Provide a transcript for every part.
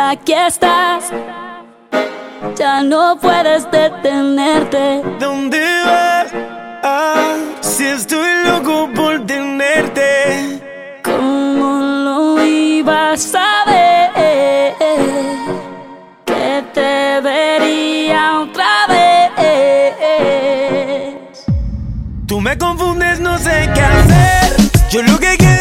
Aquí estás, ya no puedes detenerte. ¿Dónde vas? Ah, si estoy loco por tenerte. ¿Cómo lo ibas a ver? Que te vería otra vez. Tú me confundes, no sé qué hacer. Yo lo que quiero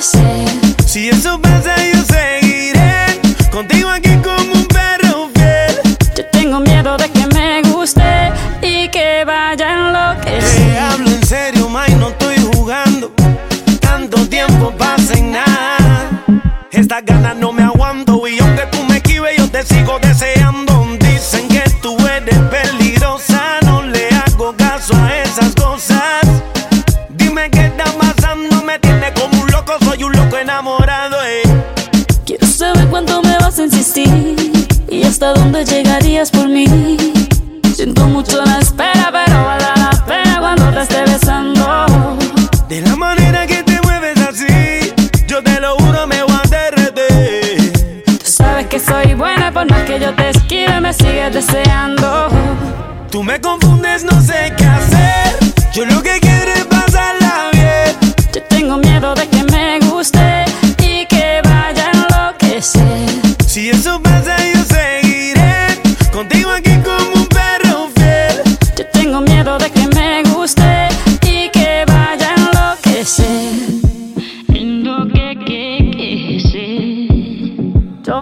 Si eso pasa, yo seguiré contigo aquí como un perro fiel. Yo tengo miedo de que me guste y que vaya a enloquecer. Te hablo en serio, May, no estoy jugando. Tanto tiempo pasa en nada. Estas ganas no me aguanto y aunque tú me esquives, yo te sigo deseando. Dicen que tú eres peligrosa, no le hago caso a esas enamorado. Eh. Quiero saber cuánto me vas a insistir y hasta dónde llegarías por mí. Siento mucho la espera, pero vale la pena cuando te esté besando. De la manera que te mueves así, yo te lo juro, me voy a derretir. Tú sabes que soy buena, por más que yo te esquive, me sigues deseando. Tú me confundes, no sé qué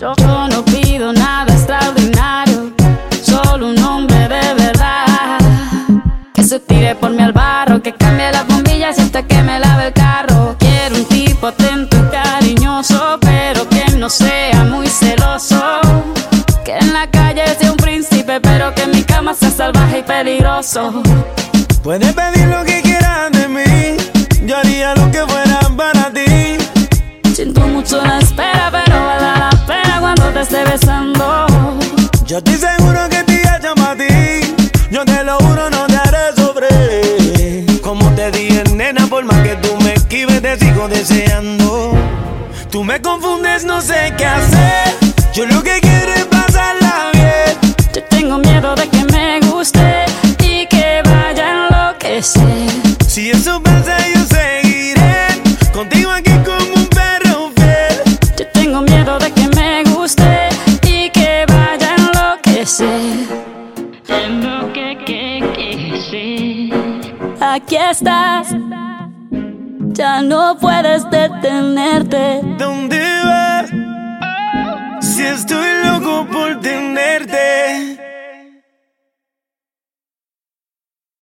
Yo, no pido nada extraordinario, solo un hombre de verdad. Que se tire por mi al barro, que cambie las bombillas hasta que me lave el carro. Quiero un tipo atento y cariñoso, pero que no sea muy celoso. Que en la calle sea un príncipe, pero que en mi cama sea salvaje y peligroso. Puedes pedir lo que quieras de mí. Yo haría lo que fuera para ti. Siento mucho la Yo estoy seguro que te llamo a ti. Yo te lo juro, no te haré sobre. Como te dije, nena, por más que tú me esquives, te sigo deseando. Tú me confundes, no sé qué hacer. Yo lo que quiero es pasarla bien. Yo tengo miedo de que me guste y que vaya a enloquecer. Si eso pasa, yo Lo que, que, que sí. Aquí estás, ya no puedes detenerte. ¿Dónde vas? Si estoy loco por tenerte.